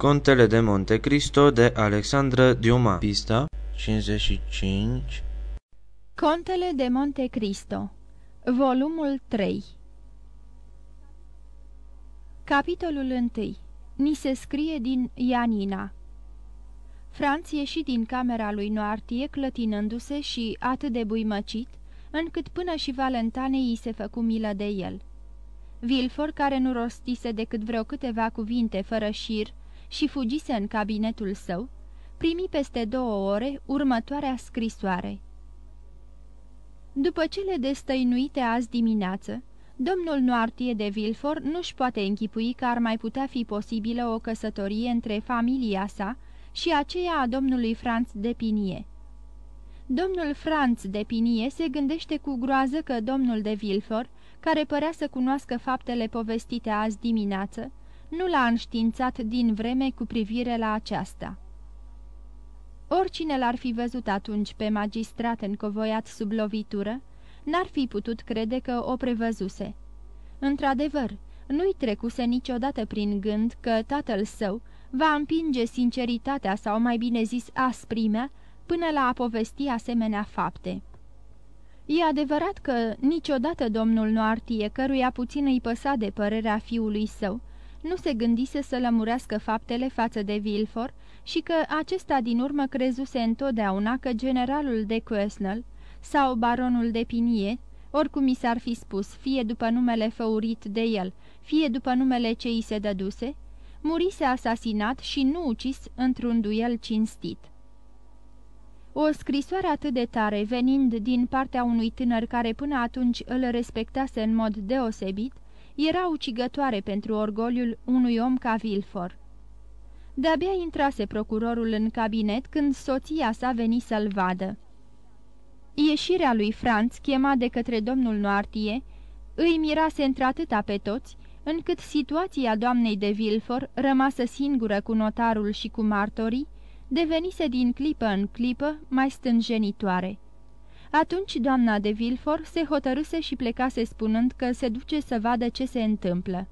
Contele de Monte Cristo de Alexandra Diuma Pista 55 Contele de Monte Cristo Volumul 3 Capitolul 1 Ni se scrie din Ianina. Franț ieși din camera lui Noartie clătinându-se și atât de buimăcit, încât până și Valentanei îi se făcu milă de el. Vilfor, care nu rostise decât vreo câteva cuvinte fără șir, și fugise în cabinetul său, primi peste două ore următoarea scrisoare. După cele destăinuite azi dimineață, domnul Noartie de Vilfor nu-și poate închipui că ar mai putea fi posibilă o căsătorie între familia sa și aceea a domnului Franț de Pinie. Domnul Franț de Pinie se gândește cu groază că domnul de Vilfor, care părea să cunoască faptele povestite azi dimineață, nu l-a înștiințat din vreme cu privire la aceasta. Oricine l-ar fi văzut atunci pe magistrat încovoiat sub lovitură, n-ar fi putut crede că o prevăzuse. Într-adevăr, nu-i trecuse niciodată prin gând că tatăl său va împinge sinceritatea sau mai bine zis asprimea până la a povesti asemenea fapte. E adevărat că niciodată domnul nu artie, căruia puțin îi păsa de părerea fiului său, nu se gândise să lămurească faptele față de Vilfor și că acesta din urmă crezuse întotdeauna că generalul de Quesnel sau baronul de Pinie, oricum i s-ar fi spus, fie după numele făurit de el, fie după numele ce îi se dăduse, murise asasinat și nu ucis într-un duel cinstit. O scrisoare atât de tare, venind din partea unui tânăr care până atunci îl respectase în mod deosebit, era ucigătoare pentru orgoliul unui om ca Vilfor. De-abia intrase procurorul în cabinet când soția sa veni să-l vadă. Ieșirea lui Franț, chemat de către domnul Noartie, îi mirase într-atâta pe toți, încât situația doamnei de Vilfor, rămasă singură cu notarul și cu martorii, devenise din clipă în clipă mai stânjenitoare. Atunci doamna de Vilfor se hotărâse și plecase spunând că se duce să vadă ce se întâmplă.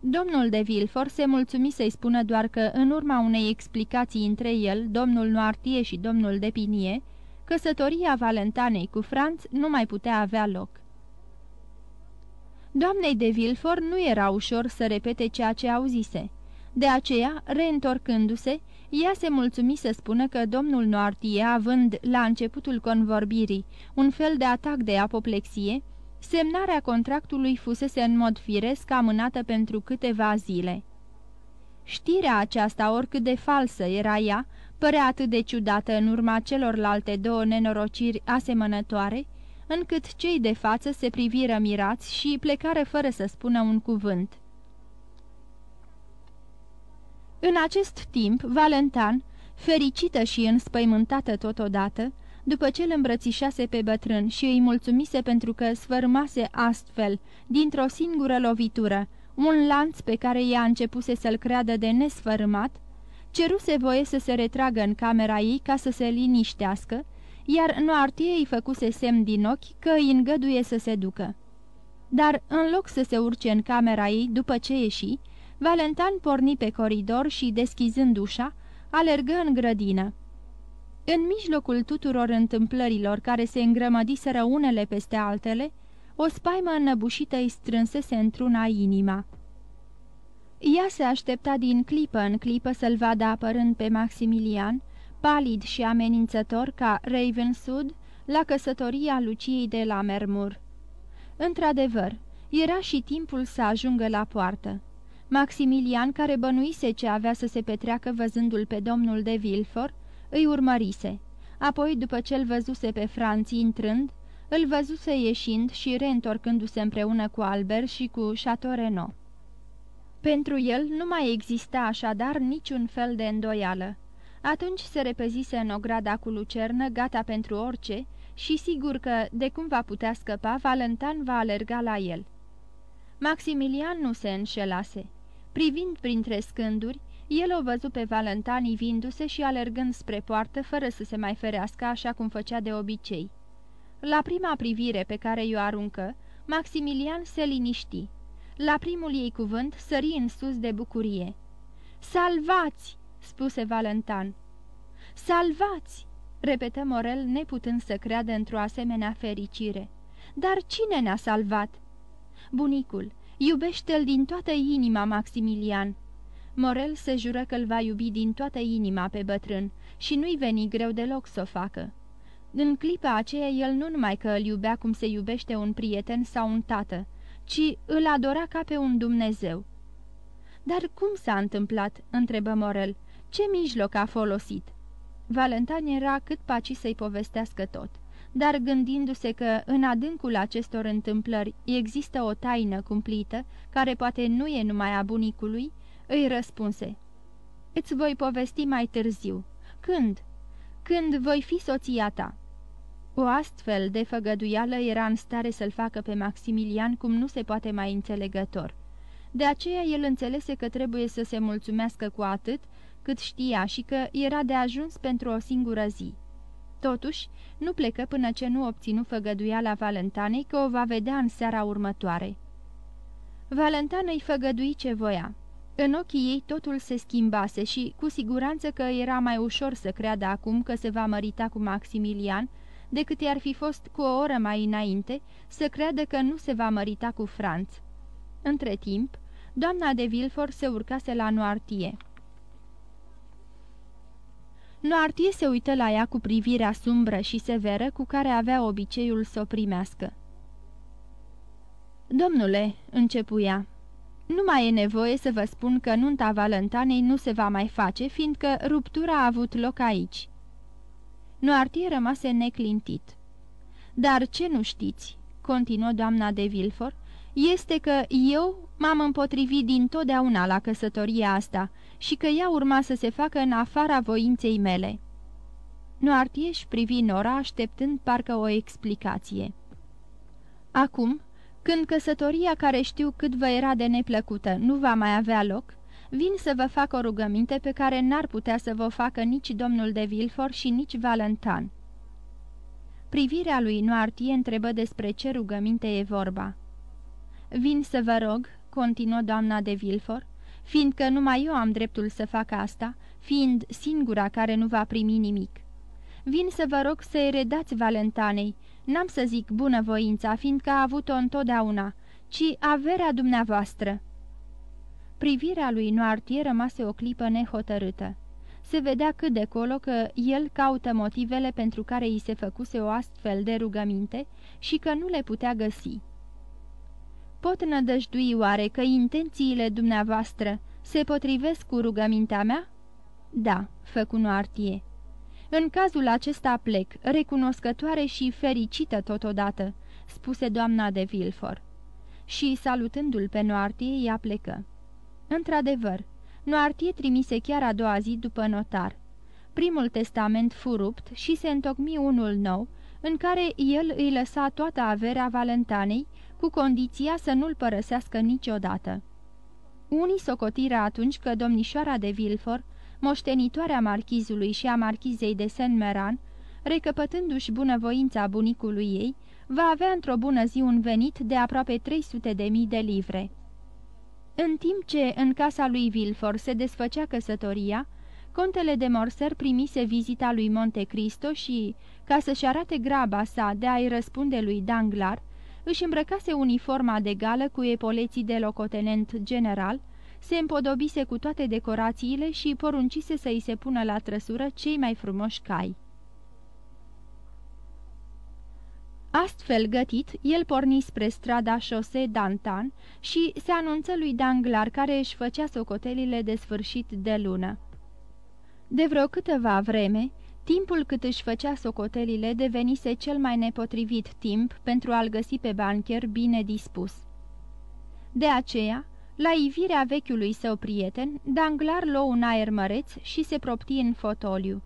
Domnul de Vilfor se mulțumi să-i spună doar că, în urma unei explicații între el, domnul Noartie și domnul de Pinie, căsătoria Valentanei cu Franț nu mai putea avea loc. Doamnei de Vilfor nu era ușor să repete ceea ce auzise. De aceea, reîntorcându-se, ea se mulțumi să spună că domnul Noartie, având la începutul convorbirii un fel de atac de apoplexie, semnarea contractului fusese în mod firesc amânată pentru câteva zile. Știrea aceasta, oricât de falsă era ea, părea atât de ciudată în urma celorlalte două nenorociri asemănătoare, încât cei de față se priviră mirați și plecară fără să spună un cuvânt. În acest timp, Valentan, fericită și înspăimântată totodată, după ce îl îmbrățișase pe bătrân și îi mulțumise pentru că sfărmase astfel, dintr-o singură lovitură, un lanț pe care ea începuse să-l creadă de nesfărâmat, ceruse voie să se retragă în camera ei ca să se liniștească, iar Noartie îi făcuse semn din ochi că îi îngăduie să se ducă. Dar, în loc să se urce în camera ei după ce ieși, Valentan porni pe coridor și, deschizând ușa, alergă în grădină. În mijlocul tuturor întâmplărilor care se îngrămădiseră unele peste altele, o spaimă înăbușită îi strânsese într-una inima. Ea se aștepta din clipă în clipă să-l vadă apărând pe Maximilian, palid și amenințător ca Ravenswood, la căsătoria Luciei de la Mermur. Într-adevăr, era și timpul să ajungă la poartă. Maximilian, care bănuise ce avea să se petreacă văzându-l pe domnul de Vilfor, îi urmărise. Apoi, după ce îl văzuse pe Franții intrând, îl văzuse ieșind și reîntorcându-se împreună cu Albert și cu Chateau Renaud. Pentru el nu mai exista așadar niciun fel de îndoială. Atunci se repezise în ograda cu lucernă, gata pentru orice, și sigur că, de cum va putea scăpa, Valentan va alerga la el. Maximilian nu se înșelase. Privind printre scânduri, el o văzu pe Valentan ivindu-se și alergând spre poartă, fără să se mai ferească așa cum făcea de obicei. La prima privire pe care i-o aruncă, Maximilian se liniști. La primul ei cuvânt sări în sus de bucurie. Salvați!" spuse Valentan. Salvați!" repetă Morel, neputând să creadă într-o asemenea fericire. Dar cine ne-a salvat?" Bunicul, iubește-l din toată inima, Maximilian." Morel se jură că îl va iubi din toată inima pe bătrân și nu-i veni greu deloc să o facă. În clipa aceea el nu numai că îl iubea cum se iubește un prieten sau un tată, ci îl adora ca pe un Dumnezeu. Dar cum s-a întâmplat?" întrebă Morel. Ce mijloc a folosit?" Valentan era cât paci să-i povestească tot, dar gândindu-se că în adâncul acestor întâmplări există o taină cumplită, care poate nu e numai a bunicului, îi răspunse. Îți voi povesti mai târziu. Când?" Când voi fi soția ta." O astfel de făgăduială era în stare să-l facă pe Maximilian cum nu se poate mai înțelegător. De aceea el înțelese că trebuie să se mulțumească cu atât cât știa și că era de ajuns pentru o singură zi. Totuși, nu plecă până ce nu obținu făgăduiala Valentanei că o va vedea în seara următoare. Valentan îi făgădui ce voia. În ochii ei totul se schimbase și, cu siguranță că era mai ușor să creadă acum că se va mărita cu Maximilian, decât i-ar fi fost cu o oră mai înainte să creadă că nu se va mărita cu Franț. Între timp, doamna de Vilfort se urcase la Noartie. Noartie se uită la ea cu privirea sumbră și severă cu care avea obiceiul să o primească. Domnule," începuia, nu mai e nevoie să vă spun că nunta Valentanei nu se va mai face, fiindcă ruptura a avut loc aici." Noartie rămase neclintit. Dar ce nu știți?" continuă doamna de Vilfort, este că eu m-am împotrivit din totdeauna la căsătoria asta și că ea urma să se facă în afara voinței mele." Noartie își privi Nora așteptând parcă o explicație. Acum, când căsătoria care știu cât vă era de neplăcută nu va mai avea loc, vin să vă fac o rugăminte pe care n-ar putea să vă facă nici domnul de Vilfort și nici Valentan." Privirea lui Noartie întrebă despre ce rugăminte e vorba. Vin să vă rog," continuă doamna de Vilfort, fiindcă numai eu am dreptul să fac asta, fiind singura care nu va primi nimic. Vin să vă rog să-i redați Valentanei, n-am să zic bunăvoința, fiindcă a avut-o întotdeauna, ci averea dumneavoastră." Privirea lui Noartie rămase o clipă nehotărâtă. Se vedea cât de colo că el caută motivele pentru care îi se făcuse o astfel de rugăminte și că nu le putea găsi. Pot nădăjdui oare că intențiile dumneavoastră se potrivesc cu rugămintea mea?" Da," făcu Noartie. În cazul acesta plec, recunoscătoare și fericită totodată," spuse doamna de Vilfor. Și, salutându-l pe Noartie, ea plecă. Într-adevăr, Noartie trimise chiar a doua zi după notar. Primul testament fu rupt și se întocmi unul nou, în care el îi lăsa toată averea Valentanei, cu condiția să nu-l părăsească niciodată. Unii socotiră atunci că domnișoara de Vilfor moștenitoarea marchizului și a marchizei de Saint-Meran, recăpătându-și bunăvoința bunicului ei, va avea într-o bună zi un venit de aproape 300 de mii de livre. În timp ce în casa lui Vilfort se desfăcea căsătoria, contele de Morser primise vizita lui Monte Cristo și, ca să-și arate graba sa de a-i răspunde lui Danglar, își îmbrăcase uniforma de gală cu epoleții de locotenent general, se împodobise cu toate decorațiile și poruncise să îi se pună la trăsură cei mai frumoși cai. Astfel gătit, el porni spre strada șose Dantan și se anunță lui Danglar care își făcea socotelile de sfârșit de lună. De vreo câteva vreme, timpul cât își făcea socotelile devenise cel mai nepotrivit timp pentru a-l găsi pe bancher bine dispus. De aceea, la ivirea vechiului său prieten, Danglar luă un aer măreț și se propti în fotoliu.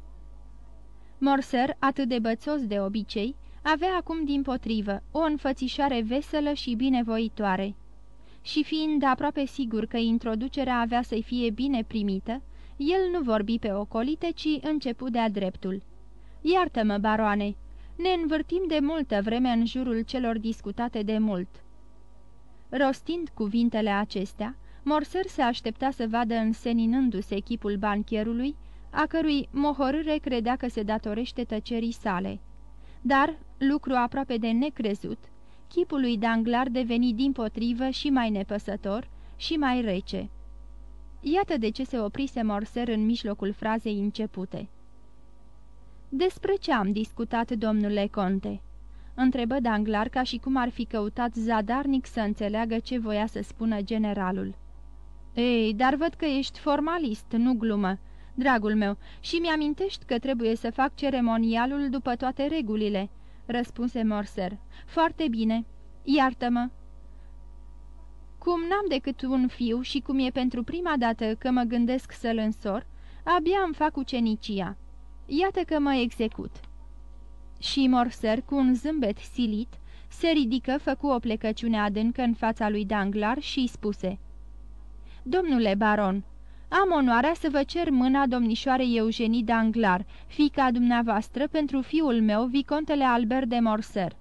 Morser, atât de bățos de obicei, avea acum din potrivă o înfățișare veselă și binevoitoare. Și fiind aproape sigur că introducerea avea să-i fie bine primită, el nu vorbi pe ocolite, ci începu de-a dreptul. Iartă-mă, baroane, ne învârtim de multă vreme în jurul celor discutate de mult." Rostind cuvintele acestea, Morser se aștepta să vadă înseninându-se echipul bancherului, a cărui mohorâre credea că se datorește tăcerii sale. Dar, lucru aproape de necrezut, chipul lui Danglar deveni din potrivă și mai nepăsător și mai rece. Iată de ce se oprise Morser în mijlocul frazei începute. Despre ce am discutat, domnule conte?" întrebă Danglar ca și cum ar fi căutat zadarnic să înțeleagă ce voia să spună generalul. Ei, dar văd că ești formalist, nu glumă, dragul meu, și mi-amintești că trebuie să fac ceremonialul după toate regulile," răspunse Morser. Foarte bine. Iartă-mă." Cum n-am decât un fiu și cum e pentru prima dată că mă gândesc să-l însor, abia îmi fac ucenicia. Iată că mă execut." Și Morser, cu un zâmbet silit, se ridică, făcu o plecăciune adâncă în fața lui Danglar și îi spuse Domnule baron, am onoarea să vă cer mâna domnișoarei Eugenie Danglar, fica dumneavoastră, pentru fiul meu, vicontele Albert de Morser."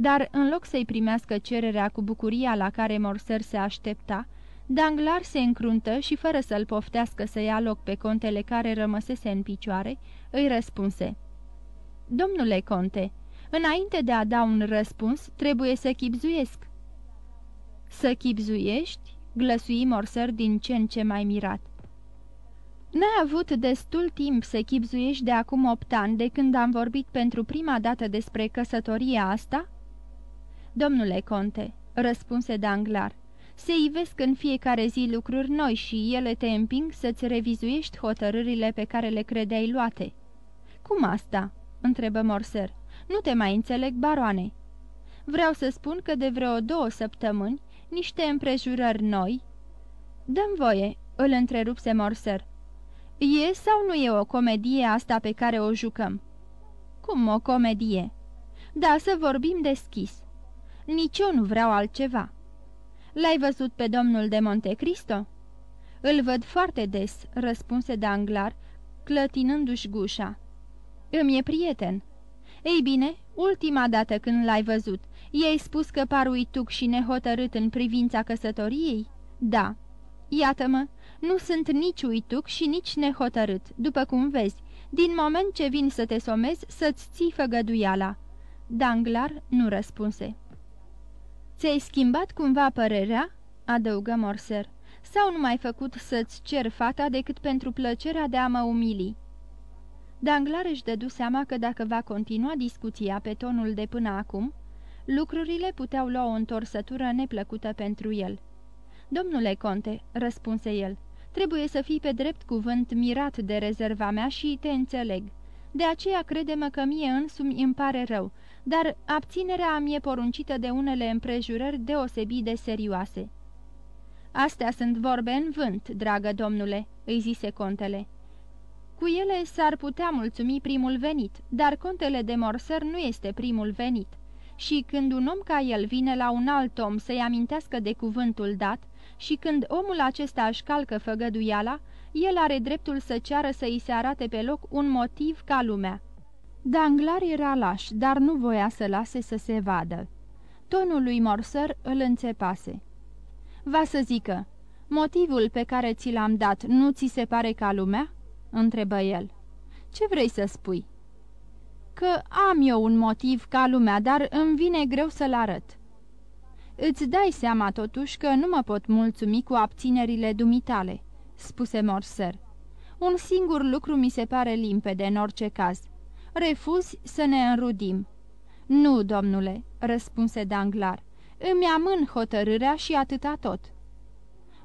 Dar, în loc să-i primească cererea cu bucuria la care Morser se aștepta, Danglar se încruntă și, fără să-l poftească să ia loc pe contele care rămăsese în picioare, îi răspunse. Domnule conte, înainte de a da un răspuns, trebuie să chipzuiesc." Să chipzuiești?" glăsui Morser din ce în ce mai mirat. N-ai avut destul timp să chipzuiești de acum opt ani de când am vorbit pentru prima dată despre căsătoria asta?" Domnule conte," răspunse Danglar, se ivesc în fiecare zi lucruri noi și ele te împing să-ți revizuiești hotărârile pe care le credeai luate." Cum asta?" întrebă Morser. Nu te mai înțeleg, baroane." Vreau să spun că de vreo două săptămâni, niște împrejurări noi..." Dăm voie," îl întrerupse Morser. E sau nu e o comedie asta pe care o jucăm?" Cum o comedie?" Da, să vorbim deschis. Nici eu nu vreau altceva." L-ai văzut pe domnul de Monte Cristo?" Îl văd foarte des," răspunse Danglar, clătinându-și gușa. Îmi e prieten." Ei bine, ultima dată când l-ai văzut, i-ai spus că par uituc și nehotărât în privința căsătoriei?" Da." Iată-mă, nu sunt nici uituc și nici nehotărât, după cum vezi, din moment ce vin să te somezi, să-ți ții făgăduiala." Danglar nu răspunse. Ți-ai schimbat cumva părerea?" adăugă Morser. Sau nu mai făcut să-ți cer fata decât pentru plăcerea de a mă umili?" Danglar își dădu seama că dacă va continua discuția pe tonul de până acum, lucrurile puteau lua o întorsătură neplăcută pentru el. Domnule conte," răspunse el, trebuie să fii pe drept cuvânt mirat de rezerva mea și te înțeleg. De aceea crede-mă că mie însumi îmi pare rău, dar abținerea mi e poruncită de unele împrejurări deosebit de serioase." Astea sunt vorbe în vânt, dragă domnule," îi zise contele. Cu ele s-ar putea mulțumi primul venit, dar contele de Morser nu este primul venit. Și când un om ca el vine la un alt om să-i amintească de cuvântul dat și când omul acesta își calcă făgăduiala, el are dreptul să ceară să îi se arate pe loc un motiv ca lumea. Danglar era laș, dar nu voia să lase să se vadă. Tonul lui Morser îl înțepase. Va să zică, motivul pe care ți l-am dat nu ți se pare ca lumea?" întrebă el. Ce vrei să spui?" Că am eu un motiv ca lumea, dar îmi vine greu să-l arăt." Îți dai seama totuși că nu mă pot mulțumi cu abținerile dumitale," spuse Morser. Un singur lucru mi se pare limpede în orice caz. Refuzi să ne înrudim." Nu, domnule," răspunse Danglar. Îmi amân hotărârea și atâta tot."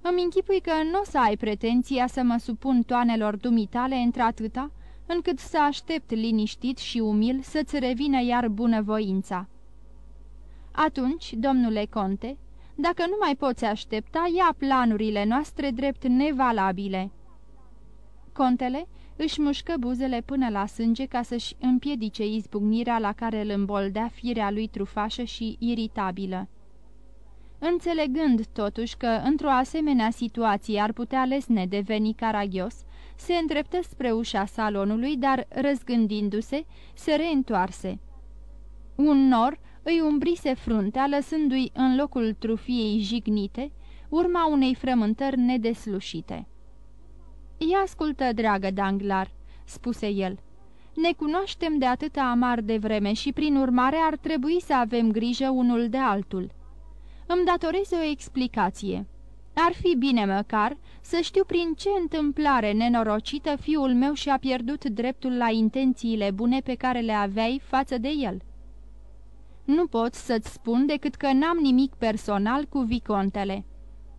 Îmi închipui că nu o să ai pretenția să mă supun toanelor dumitale într-atâta, încât să aștept liniștit și umil să-ți revină iar bunăvoința. Atunci, domnule conte, dacă nu mai poți aștepta, ia planurile noastre drept nevalabile." Contele își mușcă buzele până la sânge ca să-și împiedice izbucnirea la care îl îmboldea firea lui trufașă și iritabilă. Înțelegând totuși că într-o asemenea situație ar putea lesne deveni caragios, se îndreptă spre ușa salonului, dar răzgândindu-se, se reîntoarse. Un nor îi umbrise fruntea, lăsându-i în locul trufiei jignite, urma unei frământări nedeslușite. Ia ascultă, dragă Danglar," spuse el. Ne cunoaștem de atâta amar de vreme și, prin urmare, ar trebui să avem grijă unul de altul. Îmi datorez o explicație. Ar fi bine măcar să știu prin ce întâmplare nenorocită fiul meu și-a pierdut dreptul la intențiile bune pe care le aveai față de el." Nu pot să-ți spun decât că n-am nimic personal cu vicontele,"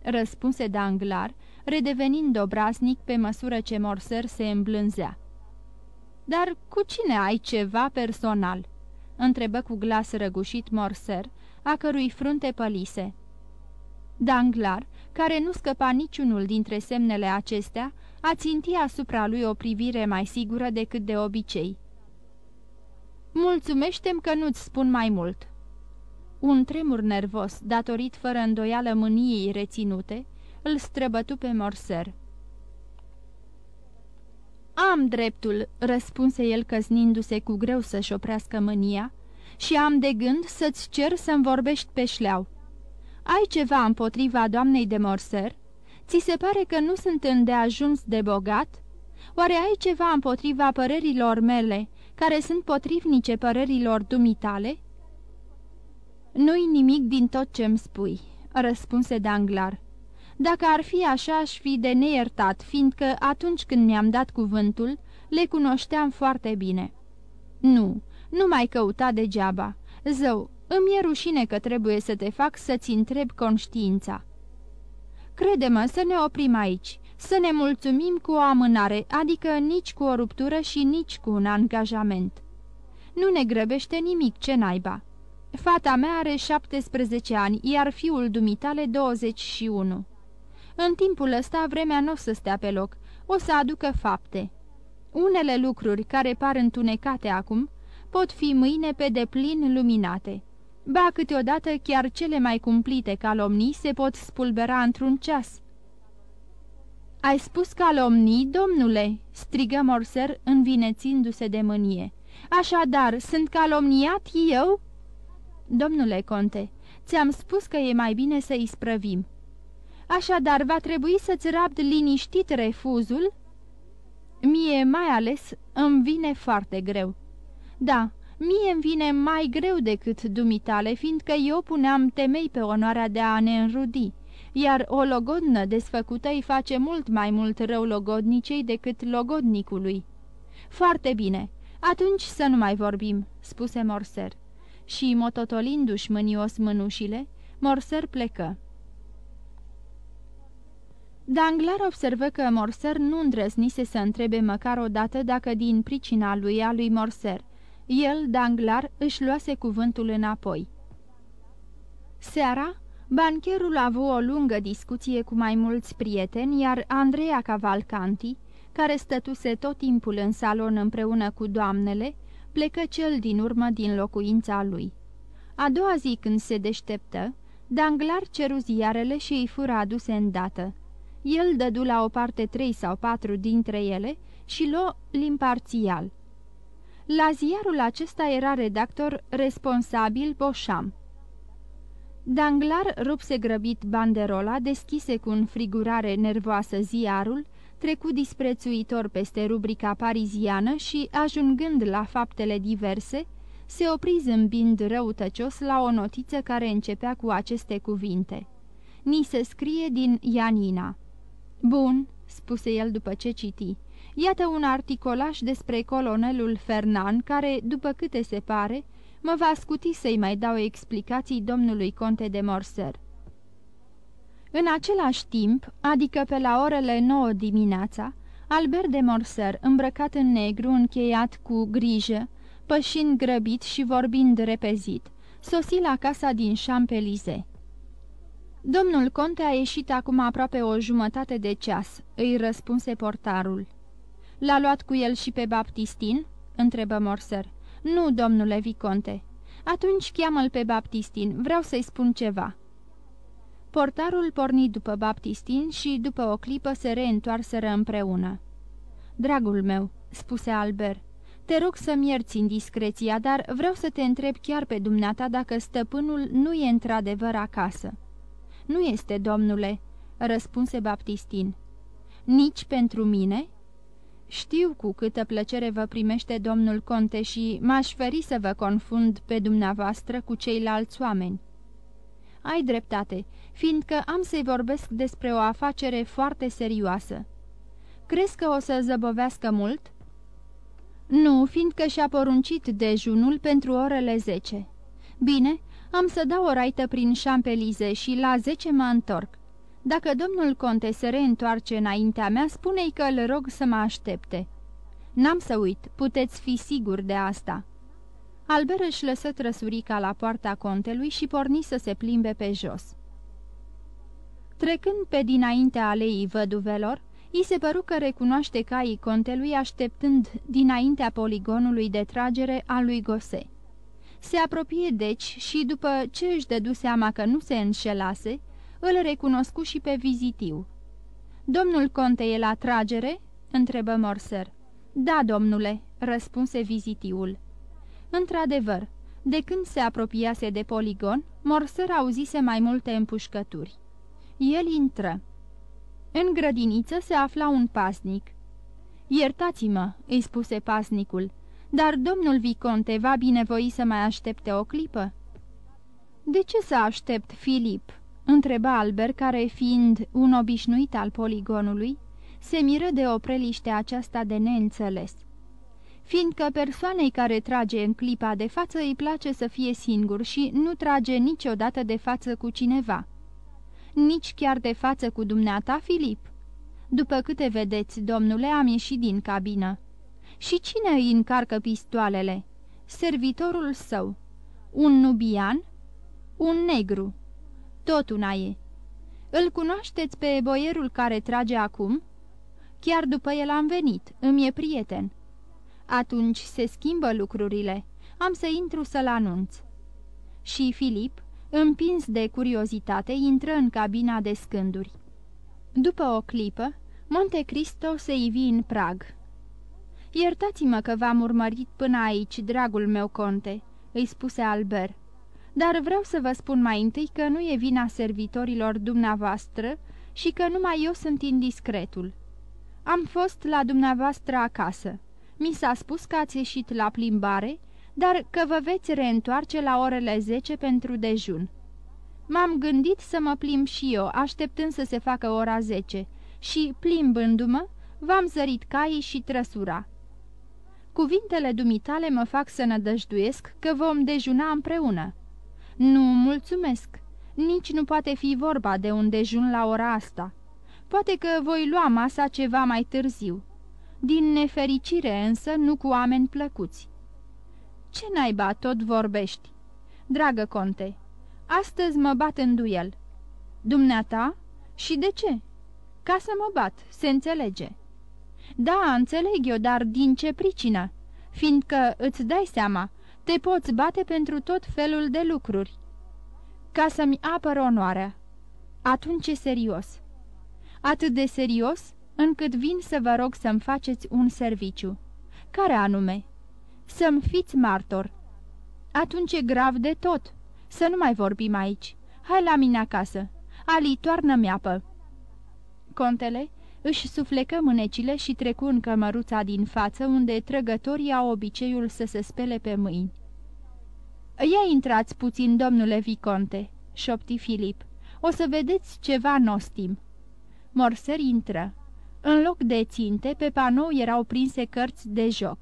răspunse Danglar, redevenind obraznic pe măsură ce Morser se îmblânzea. Dar cu cine ai ceva personal?" întrebă cu glas răgușit Morser, a cărui frunte pălise. Danglar, care nu scăpa niciunul dintre semnele acestea, a ținti asupra lui o privire mai sigură decât de obicei. Mulțumește-mi că nu-ți spun mai mult." Un tremur nervos, datorit fără îndoială mâniei reținute, îl străbătu pe Morser. Am dreptul," răspunse el căznindu-se cu greu să-și oprească mânia, și am de gând să-ți cer să-mi vorbești pe șleau. Ai ceva împotriva doamnei de Morser? Ți se pare că nu sunt îndeajuns de bogat? Oare ai ceva împotriva părerilor mele, care sunt potrivnice părerilor dumitale?" Nu-i nimic din tot ce-mi spui," răspunse Danglar. Dacă ar fi așa, aș fi de neiertat, fiindcă atunci când mi-am dat cuvântul, le cunoșteam foarte bine." Nu, nu mai căuta degeaba. Zău, îmi e rușine că trebuie să te fac să-ți întreb conștiința." Crede-mă să ne oprim aici, să ne mulțumim cu o amânare, adică nici cu o ruptură și nici cu un angajament. Nu ne grăbește nimic, ce naiba. Fata mea are 17 ani, iar fiul dumitale 21. În timpul ăsta vremea nu o să stea pe loc, o să aducă fapte. Unele lucruri care par întunecate acum pot fi mâine pe deplin luminate. Ba, câteodată chiar cele mai cumplite calomnii se pot spulbera într-un ceas. Ai spus calomnii, domnule?" strigă Morser, învinețindu-se de mânie. Așadar, sunt calomniat eu?" Domnule conte, ți-am spus că e mai bine să i sprăvim. Așadar, va trebui să-ți rabd liniștit refuzul?" Mie mai ales îmi vine foarte greu." Da, mie îmi vine mai greu decât dumitale, fiindcă eu puneam temei pe onoarea de a ne înrudi, iar o logodnă desfăcută îi face mult mai mult rău logodnicei decât logodnicului." Foarte bine, atunci să nu mai vorbim," spuse Morser. Și, mototolindu-și mânios mânușile, Morser plecă. Danglar observă că Morser nu îndrăznise să întrebe măcar o dată dacă din pricina lui a lui Morser. El, Danglar, își luase cuvântul înapoi. Seara, bancherul a avut o lungă discuție cu mai mulți prieteni, iar Andreea Cavalcanti, care stătuse tot timpul în salon împreună cu doamnele, plecă cel din urmă din locuința lui. A doua zi când se deșteptă, Danglar ceru ziarele și îi fură aduse îndată. El dădu la o parte trei sau patru dintre ele și luă limparțial. La ziarul acesta era redactor responsabil Boșam. Danglar rupse grăbit banderola, deschise cu înfrigurare nervoasă ziarul, trecu disprețuitor peste rubrica pariziană și, ajungând la faptele diverse, se opri zâmbind răutăcios la o notiță care începea cu aceste cuvinte. Ni se scrie din Ianina. Bun," spuse el după ce citi. Iată un articolaș despre colonelul Fernan, care, după câte se pare, mă va scuti să-i mai dau explicații domnului conte de Morser. În același timp, adică pe la orele 9 dimineața, Albert de Morser, îmbrăcat în negru, încheiat cu grijă, pășind grăbit și vorbind repezit, sosi la casa din Champelize. Domnul conte a ieșit acum aproape o jumătate de ceas," îi răspunse portarul. L-a luat cu el și pe Baptistin?" întrebă Morser. Nu, domnule Viconte." Atunci cheamă-l pe Baptistin, vreau să-i spun ceva." Portarul porni după Baptistin și, după o clipă, se reîntoarseră împreună. Dragul meu," spuse Albert, te rog să-mi ierți indiscreția, dar vreau să te întreb chiar pe dumneata dacă stăpânul nu e într-adevăr acasă." Nu este, domnule," răspunse Baptistin. Nici pentru mine?" Știu cu câtă plăcere vă primește domnul conte și m-aș feri să vă confund pe dumneavoastră cu ceilalți oameni." Ai dreptate, fiindcă am să-i vorbesc despre o afacere foarte serioasă. Crezi că o să zăbovească mult?" Nu, fiindcă și-a poruncit dejunul pentru orele zece." Bine, am să dau o raită prin șampelize și la zece mă întorc. Dacă domnul conte se reîntoarce înaintea mea, spune-i că îl rog să mă aștepte." N-am să uit, puteți fi sigur de asta." Albert își lăsă trăsurica la poarta contelui și porni să se plimbe pe jos. Trecând pe dinaintea aleii văduvelor, I se păru că recunoaște caii contelui așteptând dinaintea poligonului de tragere al lui Gose. Se apropie deci și după ce își dădu seama că nu se înșelase, îl recunoscu și pe vizitiu. Domnul conte e la tragere?" întrebă Morser. Da, domnule," răspunse vizitiul. Într-adevăr, de când se apropiase de poligon, Morser auzise mai multe împușcături. El intră. În grădiniță se afla un pasnic. Iertați-mă," îi spuse pasnicul, dar domnul Viconte va binevoi să mai aștepte o clipă?" De ce să aștept, Filip?" întreba Albert, care, fiind un obișnuit al poligonului, se miră de o preliște aceasta de neînțeles. Fiindcă persoanei care trage în clipa de față îi place să fie singur și nu trage niciodată de față cu cineva nici chiar de față cu dumneata, Filip. După câte vedeți, domnule, am ieșit din cabină. Și cine îi încarcă pistoalele? Servitorul său. Un nubian? Un negru. Tot una e. Îl cunoașteți pe boierul care trage acum? Chiar după el am venit, îmi e prieten. Atunci se schimbă lucrurile. Am să intru să-l anunț. Și Filip, Împins de curiozitate, intră în cabina de scânduri. După o clipă, Monte Cristo se ivi în prag. Iertați-mă că v-am urmărit până aici, dragul meu conte," îi spuse Albert, dar vreau să vă spun mai întâi că nu e vina servitorilor dumneavoastră și că numai eu sunt indiscretul. Am fost la dumneavoastră acasă. Mi s-a spus că ați ieșit la plimbare dar că vă veți reîntoarce la orele 10 pentru dejun. M-am gândit să mă plimb și eu, așteptând să se facă ora 10, și, plimbându-mă, v-am zărit caii și trăsura. Cuvintele dumitale mă fac să nădăjduiesc că vom dejuna împreună. Nu, mulțumesc, nici nu poate fi vorba de un dejun la ora asta. Poate că voi lua masa ceva mai târziu. Din nefericire însă, nu cu oameni plăcuți. Ce naiba tot vorbești? Dragă conte, astăzi mă bat în duel. Dumneata? Și de ce? Ca să mă bat, se înțelege. Da, înțeleg eu, dar din ce pricină? Fiindcă, îți dai seama, te poți bate pentru tot felul de lucruri. Ca să-mi apăr onoarea. Atunci e serios. Atât de serios, încât vin să vă rog să-mi faceți un serviciu. Care anume? să-mi fiți martor. Atunci e grav de tot. Să nu mai vorbim aici. Hai la mine acasă. Ali, toarnă-mi apă. Contele își suflecă mânecile și trecu în cămăruța din față, unde trăgătorii au obiceiul să se spele pe mâini. Ia intrați puțin, domnule Viconte," șopti Filip. O să vedeți ceva nostim." Morser intră. În loc de ținte, pe panou erau prinse cărți de joc.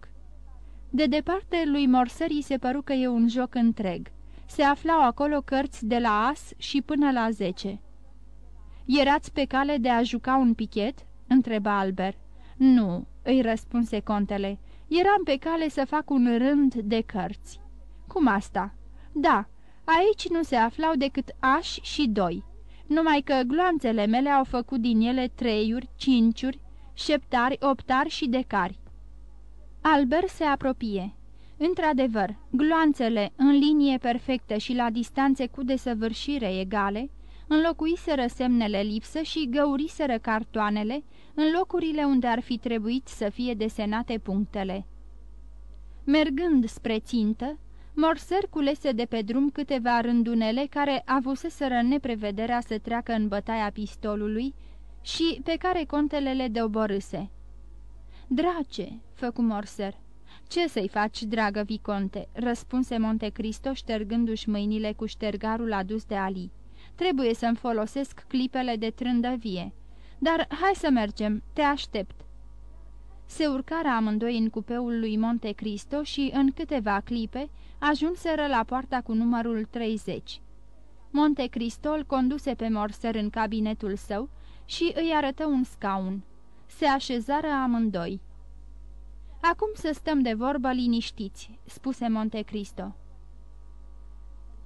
De departe lui Morsării se păru că e un joc întreg. Se aflau acolo cărți de la as și până la zece. Erați pe cale de a juca un pichet?" Întreba Albert. Nu," îi răspunse contele. Eram pe cale să fac un rând de cărți." Cum asta?" Da, aici nu se aflau decât aș și doi, numai că gloanțele mele au făcut din ele treiuri, cinciuri, șeptari, optari și decari. Albert se apropie. Într-adevăr, gloanțele în linie perfectă și la distanțe cu desăvârșire egale, înlocuiseră semnele lipsă și găuriseră cartoanele în locurile unde ar fi trebuit să fie desenate punctele. Mergând spre țintă, Morser culese de pe drum câteva rândunele care avuseseră neprevederea să treacă în bătaia pistolului și pe care contele le deoborâse. Drace!" făcu Morser. Ce să-i faci, dragă viconte?" răspunse Montecristo ștergându-și mâinile cu ștergarul adus de Ali. Trebuie să-mi folosesc clipele de trândăvie. Dar hai să mergem, te aștept." Se urcară amândoi în cupeul lui Monte Cristo și, în câteva clipe, ajunseră la poarta cu numărul 30. Monte Cristo îl conduse pe Morser în cabinetul său și îi arătă un scaun. Se așezară amândoi. Acum să stăm de vorbă liniștiți," spuse Monte Cristo.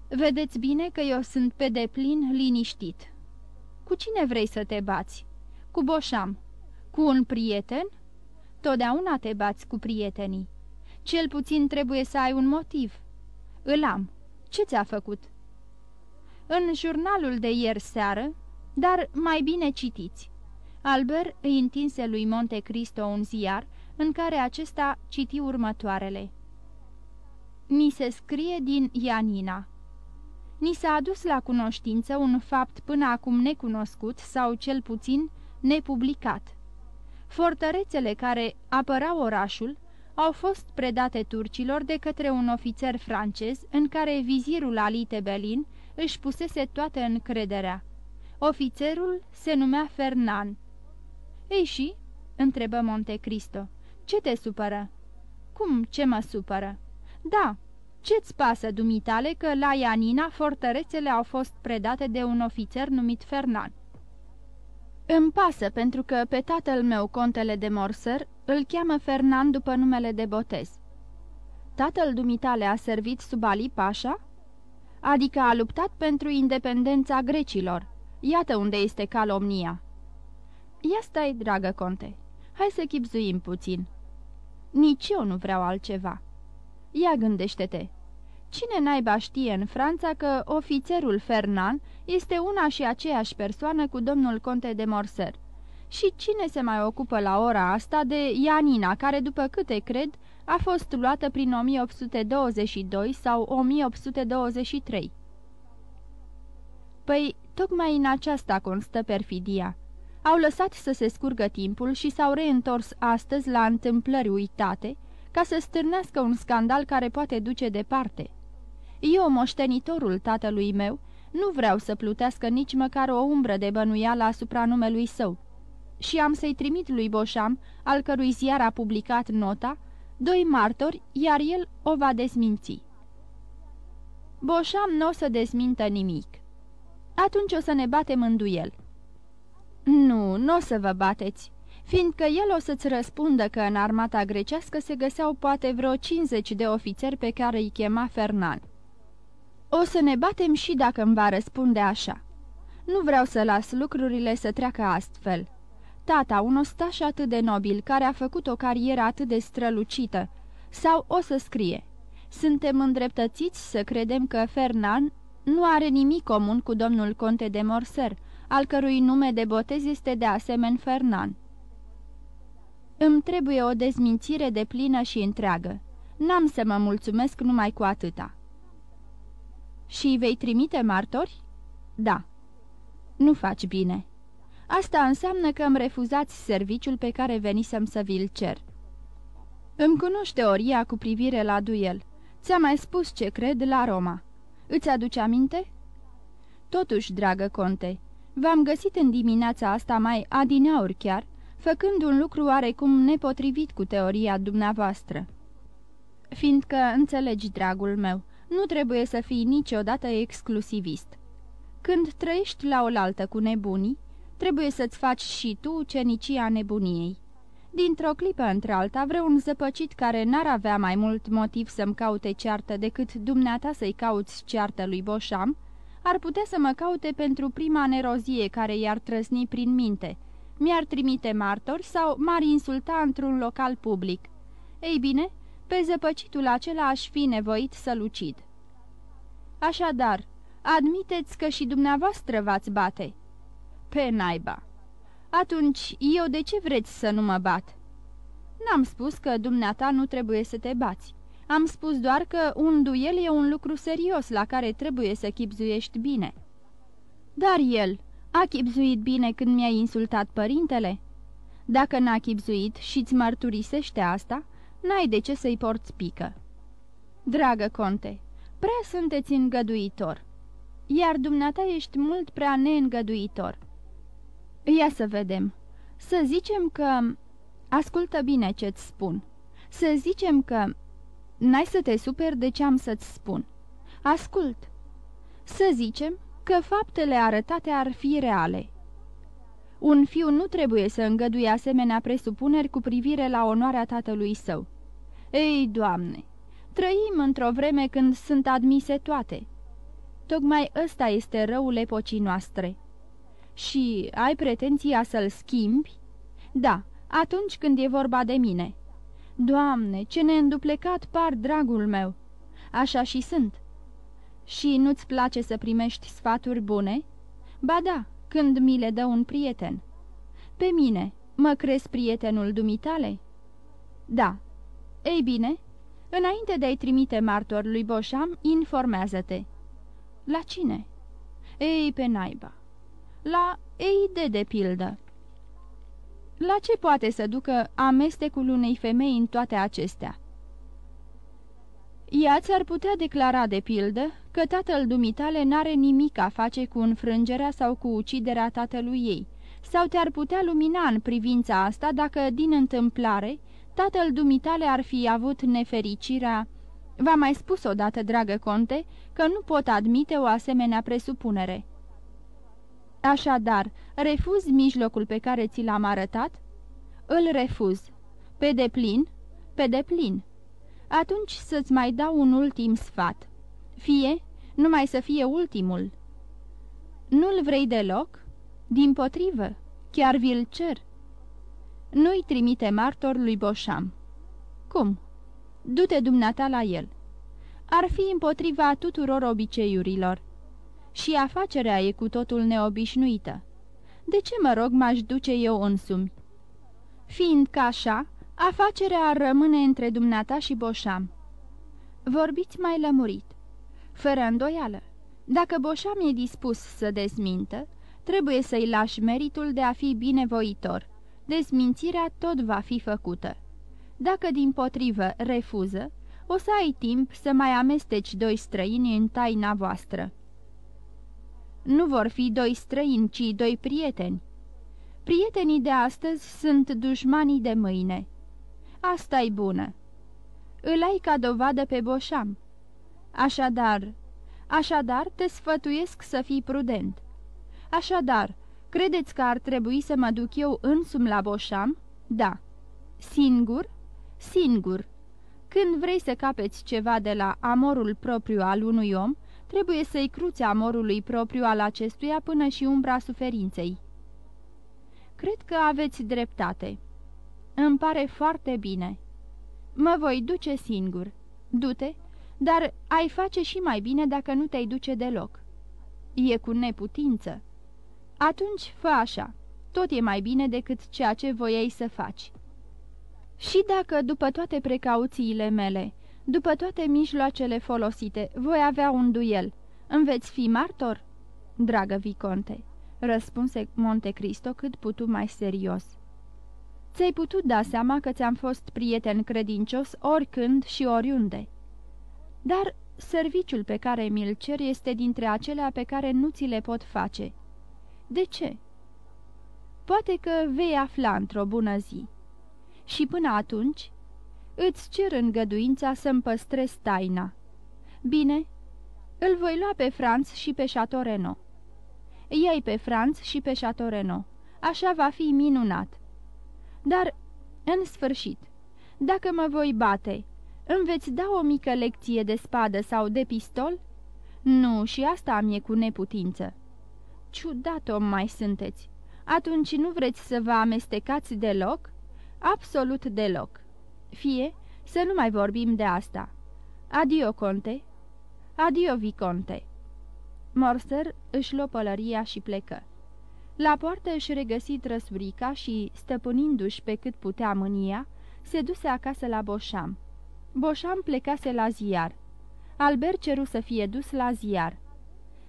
Vedeți bine că eu sunt pe deplin liniștit. Cu cine vrei să te bați? Cu Boșam. Cu un prieten? Totdeauna te bați cu prietenii. Cel puțin trebuie să ai un motiv. Îl am. Ce ți-a făcut? În jurnalul de ieri seară, dar mai bine citiți. Albert îi întinse lui Monte Cristo un ziar în care acesta citi următoarele. Mi se scrie din Ianina. Ni s-a adus la cunoștință un fapt până acum necunoscut sau cel puțin nepublicat. Fortărețele care apărau orașul au fost predate turcilor de către un ofițer francez în care vizirul Ali Tebelin își pusese toată încrederea. Ofițerul se numea Fernan. Ei și?" întrebă Monte Cristo. Ce te supără?" Cum ce mă supără?" Da, ce-ți pasă, dumitale, că la Ianina fortărețele au fost predate de un ofițer numit Fernan?" Îmi pasă pentru că pe tatăl meu, contele de Morser, îl cheamă Fernand după numele de botez. Tatăl dumitale a servit sub Ali Pașa? Adică a luptat pentru independența grecilor. Iată unde este calomnia. Ia stai, dragă conte, hai să chipzuim puțin. Nici eu nu vreau altceva. Ia gândește-te. Cine naiba știe în Franța că ofițerul Fernand este una și aceeași persoană cu domnul conte de Morser? Și cine se mai ocupă la ora asta de Ianina, care, după câte cred, a fost luată prin 1822 sau 1823? Păi, tocmai în aceasta constă perfidia. Au lăsat să se scurgă timpul și s-au reîntors astăzi la întâmplări uitate, ca să stârnească un scandal care poate duce departe. Eu, moștenitorul tatălui meu, nu vreau să plutească nici măcar o umbră de bănuială asupra numelui său. Și am să-i trimit lui Boșam, al cărui ziar a publicat nota, doi martori, iar el o va desminți. Boșam nu o să desmintă nimic. Atunci o să ne batem în duel. Nu, nu o să vă bateți, fiindcă el o să-ți răspundă că în armata grecească se găseau poate vreo 50 de ofițeri pe care îi chema Fernand. O să ne batem și dacă îmi va răspunde așa. Nu vreau să las lucrurile să treacă astfel. Tata, un ostaș atât de nobil, care a făcut o carieră atât de strălucită, sau o să scrie. Suntem îndreptățiți să credem că Fernand nu are nimic comun cu domnul conte de Morser, al cărui nume de botez este de asemenea Fernand. Îmi trebuie o dezmințire de plină și întreagă. N-am să mă mulțumesc numai cu atâta. Și vei trimite martori? Da. Nu faci bine. Asta înseamnă că îmi refuzați serviciul pe care venisem să vi-l cer. Îmi cunoști teoria cu privire la duel. Ți-am mai spus ce cred la Roma. Îți aduce aminte? Totuși, dragă conte, v-am găsit în dimineața asta mai adineauri chiar, făcând un lucru oarecum nepotrivit cu teoria dumneavoastră. Fiindcă, înțelegi, dragul meu, nu trebuie să fii niciodată exclusivist. Când trăiești la oaltă cu nebunii, trebuie să-ți faci și tu cenicia nebuniei. Dintr-o clipă într-alta, vreun zăpăcit care n-ar avea mai mult motiv să-mi caute ceartă decât dumneata să-i cauți ceartă lui Boșam, ar putea să mă caute pentru prima nerozie care i-ar trăsni prin minte. Mi-ar trimite martori sau m-ar insulta într-un local public. Ei bine, pe zăpăcitul acela aș fi nevoit să-l ucid. Așadar, admiteți că și dumneavoastră v-ați bate. Pe naiba. Atunci, eu de ce vreți să nu mă bat? N-am spus că dumneata nu trebuie să te bați. Am spus doar că un duel e un lucru serios la care trebuie să chipzuiești bine." Dar el a chipzuit bine când mi-a insultat părintele?" Dacă n-a chipzuit și-ți mărturisește asta, n-ai de ce să-i porți pică." Dragă conte, prea sunteți îngăduitor, iar dumneata ești mult prea neîngăduitor." Ia să vedem. Să zicem că... Ascultă bine ce-ți spun. Să zicem că... N-ai să te super de ce am să-ți spun. Ascult. Să zicem că faptele arătate ar fi reale. Un fiu nu trebuie să îngăduie asemenea presupuneri cu privire la onoarea tatălui său. Ei, Doamne, trăim într-o vreme când sunt admise toate. Tocmai ăsta este răul epocii noastre. Și ai pretenția să-l schimbi? Da, atunci când e vorba de mine. Doamne, ce neînduplecat par, dragul meu! Așa și sunt. Și nu-ți place să primești sfaturi bune? Ba da, când mi le dă un prieten. Pe mine, mă crezi prietenul dumitale? Da. Ei bine, înainte de a-i trimite martor lui Boșam, informează-te. La cine? Ei, pe naiba. La Eide, de pildă. La ce poate să ducă amestecul unei femei în toate acestea? Ea ți-ar putea declara de pildă că tatăl dumitale n-are nimic a face cu înfrângerea sau cu uciderea tatălui ei, sau te-ar putea lumina în privința asta dacă, din întâmplare, tatăl dumitale ar fi avut nefericirea... V-am mai spus odată, dragă conte, că nu pot admite o asemenea presupunere. Așadar, refuzi mijlocul pe care ți l-am arătat? Îl refuz. Pe deplin? Pe deplin. Atunci să-ți mai dau un ultim sfat. Fie, numai să fie ultimul. Nu-l vrei deloc? Din potrivă, chiar vi-l cer. Nu-i trimite martor lui Boșam. Cum? Du-te dumneata la el. Ar fi împotriva tuturor obiceiurilor și afacerea e cu totul neobișnuită. De ce, mă rog, m-aș duce eu însumi? Fiindcă așa, afacerea ar rămâne între dumneata și Boșam. Vorbiți mai lămurit. Fără îndoială. Dacă Boșam e dispus să dezmintă, trebuie să-i lași meritul de a fi binevoitor. Dezmințirea tot va fi făcută. Dacă din potrivă refuză, o să ai timp să mai amesteci doi străini în taina voastră nu vor fi doi străini, ci doi prieteni. Prietenii de astăzi sunt dușmanii de mâine. Asta e bună. Îl ai ca dovadă pe Boșam. Așadar, așadar te sfătuiesc să fii prudent. Așadar, credeți că ar trebui să mă duc eu însum la Boșam? Da. Singur? Singur. Când vrei să capeți ceva de la amorul propriu al unui om, trebuie să-i cruțe amorului propriu al acestuia până și umbra suferinței. Cred că aveți dreptate. Îmi pare foarte bine. Mă voi duce singur. Du-te, dar ai face și mai bine dacă nu te-ai duce deloc. E cu neputință. Atunci fă așa. Tot e mai bine decât ceea ce voiai să faci. Și dacă, după toate precauțiile mele, după toate mijloacele folosite, voi avea un duel. Îmi veți fi martor?" Dragă Viconte," răspunse Monte Cristo cât putu mai serios. Ți-ai putut da seama că ți-am fost prieten credincios oricând și oriunde. Dar serviciul pe care mi-l cer este dintre acelea pe care nu ți le pot face. De ce? Poate că vei afla într-o bună zi. Și până atunci Îți cer îngăduința să-mi păstrez taina." Bine, îl voi lua pe Franț și pe Chateau Iei pe Franț și pe Chateau Așa va fi minunat. Dar, în sfârșit, dacă mă voi bate, îmi veți da o mică lecție de spadă sau de pistol? Nu, și asta am e cu neputință. Ciudat om mai sunteți. Atunci nu vreți să vă amestecați deloc? Absolut deloc. Fie să nu mai vorbim de asta. Adio, conte. Adio, viconte. Morser își luă pălăria și plecă. La poartă își regăsi trăsurica și, stăpânindu-și pe cât putea mânia, se duse acasă la Boșam. Boșam plecase la ziar. Albert ceru să fie dus la ziar.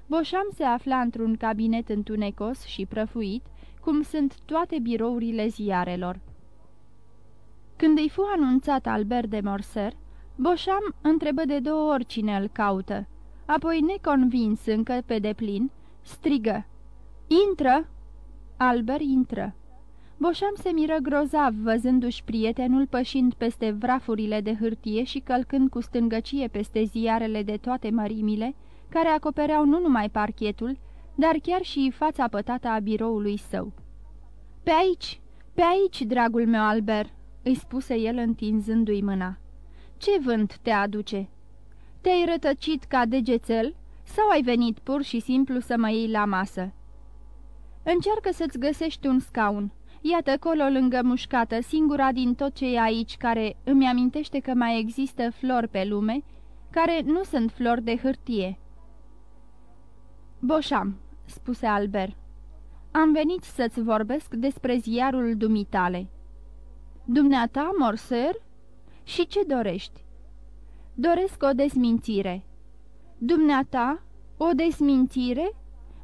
Boșam se afla într-un cabinet întunecos și prăfuit, cum sunt toate birourile ziarelor. Când îi fu anunțat Albert de Morser, Boșam întrebă de două ori cine îl caută, apoi, neconvins încă pe deplin, strigă, Intră!" Albert intră. Boșam se miră grozav văzându-și prietenul pășind peste vrafurile de hârtie și călcând cu stângăcie peste ziarele de toate mărimile, care acopereau nu numai parchetul, dar chiar și fața pătată a biroului său. Pe aici, pe aici, dragul meu Albert!" îi spuse el întinzându-i mâna. Ce vânt te aduce? Te-ai rătăcit ca degețel sau ai venit pur și simplu să mă iei la masă?" Încearcă să-ți găsești un scaun. Iată colo lângă mușcată, singura din tot ce e aici care îmi amintește că mai există flori pe lume, care nu sunt flori de hârtie." Boșam," spuse Albert. Am venit să-ți vorbesc despre ziarul dumitale." Dumneata, morser? Și ce dorești?" Doresc o desmințire." Dumneata, o desmințire?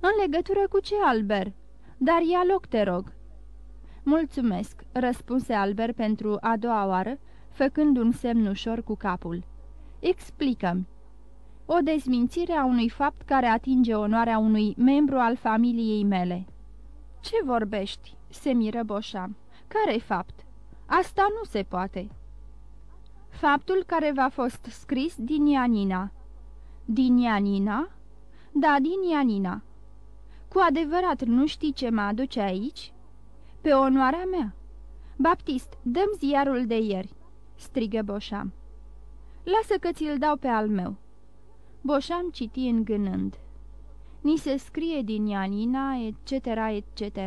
În legătură cu ce, Albert? Dar ia loc, te rog." Mulțumesc," răspunse Albert pentru a doua oară, făcând un semn ușor cu capul. Explicăm. O dezmințire a unui fapt care atinge onoarea unui membru al familiei mele." Ce vorbești?" se miră Boșam. Care-i fapt? Asta nu se poate." Faptul care v-a fost scris din Ianina." Din Ianina?" Da, din Ianina." Cu adevărat nu știi ce mă aduce aici?" Pe onoarea mea." Baptist, dăm ziarul de ieri," strigă Boșam. Lasă că ți-l dau pe al meu." Boșam citi îngânând. Ni se scrie din Ianina, etc., etc.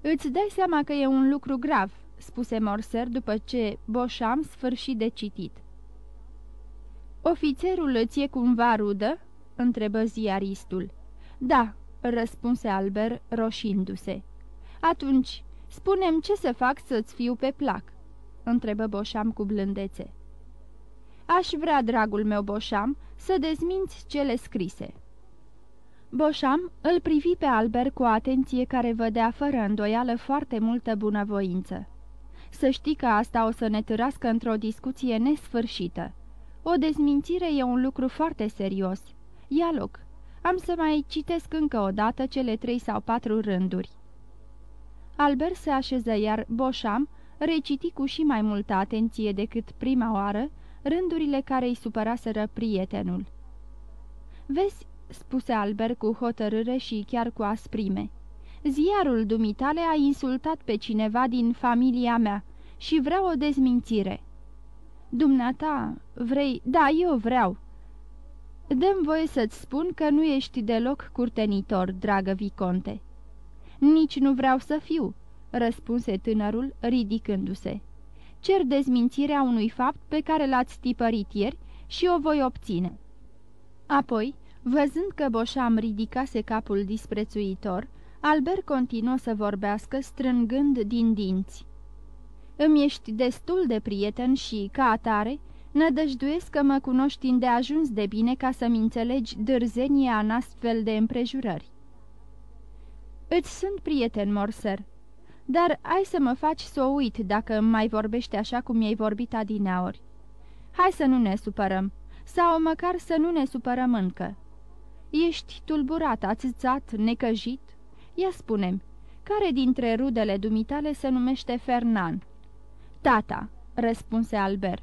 Îți dai seama că e un lucru grav," spuse Morser după ce Boșam sfârșit de citit. Ofițerul îți e cumva rudă?" întrebă ziaristul. Da," răspunse Albert roșindu-se. Atunci, spunem ce să fac să-ți fiu pe plac?" întrebă Boșam cu blândețe. Aș vrea, dragul meu Boșam, să dezminți cele scrise." Boșam îl privi pe Albert cu o atenție care vădea fără îndoială foarte multă bunăvoință. Să știi că asta o să ne târască într-o discuție nesfârșită. O dezmințire e un lucru foarte serios. Ia loc. Am să mai citesc încă o dată cele trei sau patru rânduri. Albert se așeză iar Boșam reciti cu și mai multă atenție decât prima oară rândurile care îi supăraseră prietenul. Vezi, spuse Albert cu hotărâre și chiar cu asprime, ziarul dumitale a insultat pe cineva din familia mea și vreau o dezmințire. Dumneata, vrei? Da, eu vreau. Dăm voie să-ți spun că nu ești deloc curtenitor, dragă Viconte. Nici nu vreau să fiu, răspunse tânărul, ridicându-se. Cer dezmințirea unui fapt pe care l-ați tipărit ieri și o voi obține. Apoi, văzând că Boșam ridicase capul disprețuitor, Albert continuă să vorbească strângând din dinți. Îmi ești destul de prieten și, ca atare, nădăjduiesc că mă cunoști îndeajuns de bine ca să-mi înțelegi dârzenia în astfel de împrejurări. Îți sunt prieten, Morser, dar ai să mă faci să o uit dacă îmi mai vorbești așa cum mi-ai vorbit adineaori. Hai să nu ne supărăm, sau măcar să nu ne supărăm încă. Ești tulburat, ațățat, necăjit? Ia spune care dintre rudele dumitale se numește Fernan?" Tata," răspunse Albert.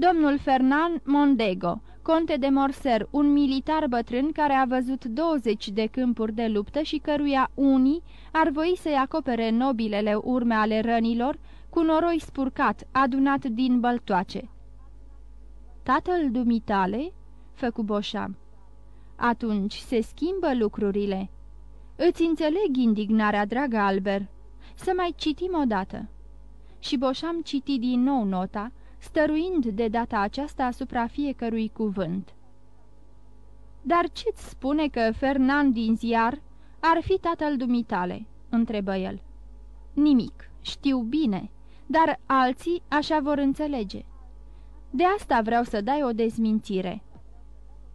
Domnul Fernan Mondego, conte de Morser, un militar bătrân care a văzut 20 de câmpuri de luptă și căruia unii ar voi să-i acopere nobilele urme ale rănilor cu noroi spurcat, adunat din băltoace. Tatăl dumitale?" făcu Boșam. Atunci se schimbă lucrurile." Îți înțeleg indignarea, dragă Albert. Să mai citim odată." Și Boșam citi din nou nota, stăruind de data aceasta asupra fiecărui cuvânt. Dar ce-ți spune că Fernand din ziar ar fi tatăl dumitale?" întrebă el. Nimic, știu bine, dar alții așa vor înțelege." De asta vreau să dai o dezmințire."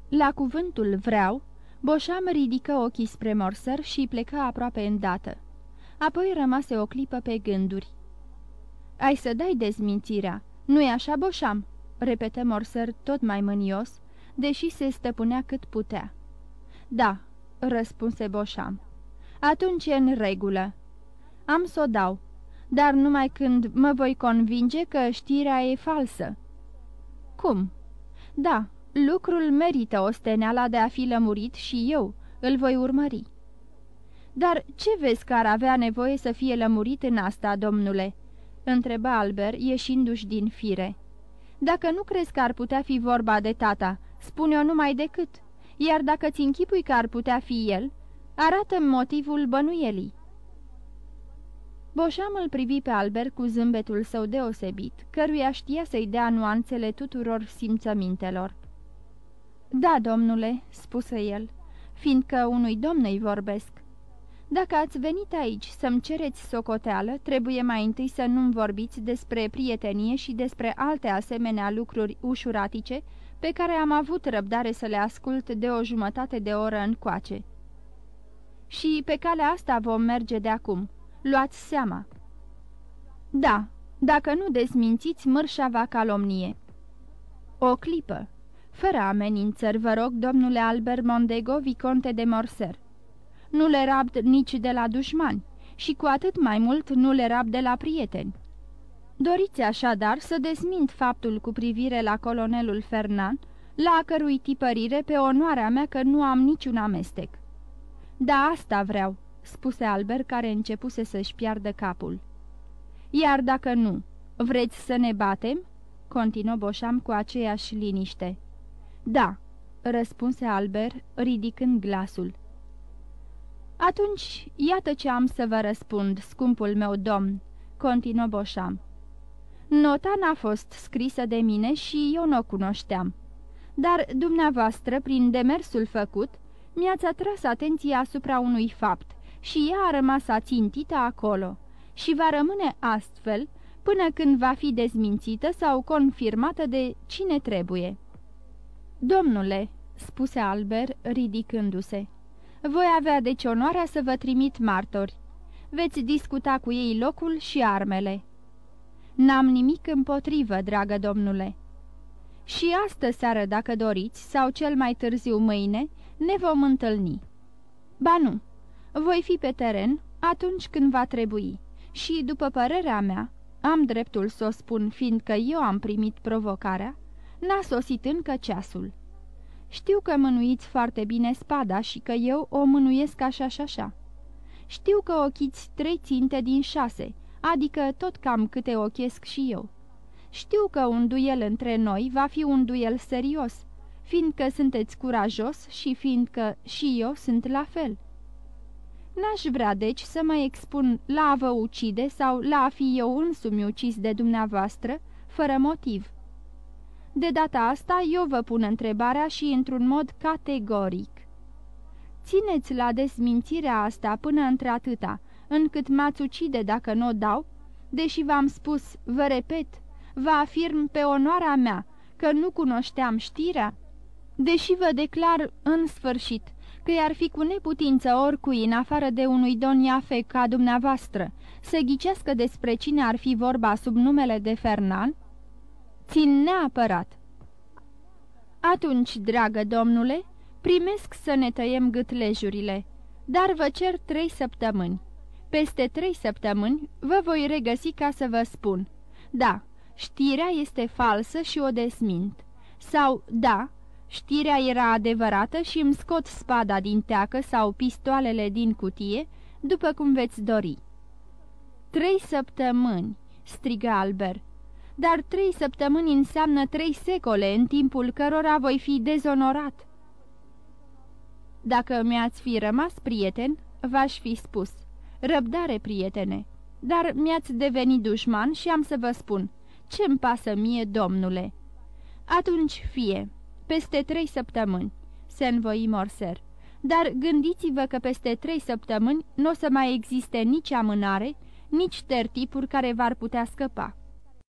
La cuvântul vreau, Boșam ridică ochii spre Morser și plecă aproape îndată. Apoi rămase o clipă pe gânduri. Ai să dai dezmințirea, nu-i așa, Boșam?" repetă Morser tot mai mânios, deși se stăpânea cât putea. Da," răspunse Boșam. Atunci e în regulă. Am să o dau, dar numai când mă voi convinge că știrea e falsă." Cum?" Da, lucrul merită osteneala de a fi lămurit și eu îl voi urmări." Dar ce vezi că ar avea nevoie să fie lămurit în asta, domnule?" Întrebă Albert, ieșindu-și din fire. Dacă nu crezi că ar putea fi vorba de tata, spune-o numai decât, iar dacă ți închipui că ar putea fi el, arată motivul bănuielii." Boșam îl privi pe Albert cu zâmbetul său deosebit, căruia știa să-i dea nuanțele tuturor simțămintelor. Da, domnule," spuse el, fiindcă unui domn îi vorbesc. Dacă ați venit aici să-mi cereți socoteală, trebuie mai întâi să nu-mi vorbiți despre prietenie și despre alte asemenea lucruri ușuratice pe care am avut răbdare să le ascult de o jumătate de oră încoace. Și pe calea asta vom merge de acum. Luați seama. Da, dacă nu dezmințiți, mărșa va calomnie. O clipă. Fără amenințări, vă rog, domnule Albert Mondego, viconte de Morser nu le rabd nici de la dușmani și cu atât mai mult nu le rabd de la prieteni. Doriți așadar să desmint faptul cu privire la colonelul Fernand, la cărui tipărire pe onoarea mea că nu am niciun amestec. Da, asta vreau, spuse Albert, care începuse să-și piardă capul. Iar dacă nu, vreți să ne batem? continuă Boșam cu aceeași liniște. Da, răspunse Albert, ridicând glasul. Atunci, iată ce am să vă răspund, scumpul meu domn," continuă Boșam. Nota n-a fost scrisă de mine și eu nu o cunoșteam. Dar dumneavoastră, prin demersul făcut, mi-ați atras atenția asupra unui fapt și ea a rămas ațintită acolo și va rămâne astfel până când va fi dezmințită sau confirmată de cine trebuie. Domnule, spuse Albert, ridicându-se, voi avea deci onoarea să vă trimit martori. Veți discuta cu ei locul și armele. N-am nimic împotrivă, dragă domnule. Și astă seară, dacă doriți, sau cel mai târziu mâine, ne vom întâlni. Ba nu, voi fi pe teren atunci când va trebui și, după părerea mea, am dreptul să o spun, fiindcă eu am primit provocarea, n-a sosit încă ceasul. Știu că mânuiți foarte bine spada și că eu o mânuiesc așa și așa. Știu că ochiți trei ținte din șase, adică tot cam câte ochesc și eu. Știu că un duel între noi va fi un duel serios, fiindcă sunteți curajos și fiindcă și eu sunt la fel. N-aș vrea deci să mă expun la a vă ucide sau la a fi eu însumi ucis de dumneavoastră, fără motiv. De data asta eu vă pun întrebarea și într-un mod categoric. Țineți la desmințirea asta până într-atâta, încât m-ați ucide dacă nu o dau, deși v-am spus, vă repet, vă afirm pe onoarea mea că nu cunoșteam știrea, deși vă declar în sfârșit că i-ar fi cu neputință oricui în afară de unui don Iafe ca dumneavoastră să ghicească despre cine ar fi vorba sub numele de Fernan, Țin neapărat. Atunci, dragă domnule, primesc să ne tăiem gâtlejurile, dar vă cer trei săptămâni. Peste trei săptămâni vă voi regăsi ca să vă spun. Da, știrea este falsă și o desmint. Sau, da, știrea era adevărată și îmi scot spada din teacă sau pistoalele din cutie, după cum veți dori. Trei săptămâni, strigă Albert dar trei săptămâni înseamnă trei secole, în timpul cărora voi fi dezonorat. Dacă mi-ați fi rămas prieten, v-aș fi spus, răbdare, prietene, dar mi-ați devenit dușman și am să vă spun, ce-mi pasă mie, domnule? Atunci fie, peste trei săptămâni, se învoi Morser, dar gândiți-vă că peste trei săptămâni nu o să mai existe nici amânare, nici tertipuri care v-ar putea scăpa.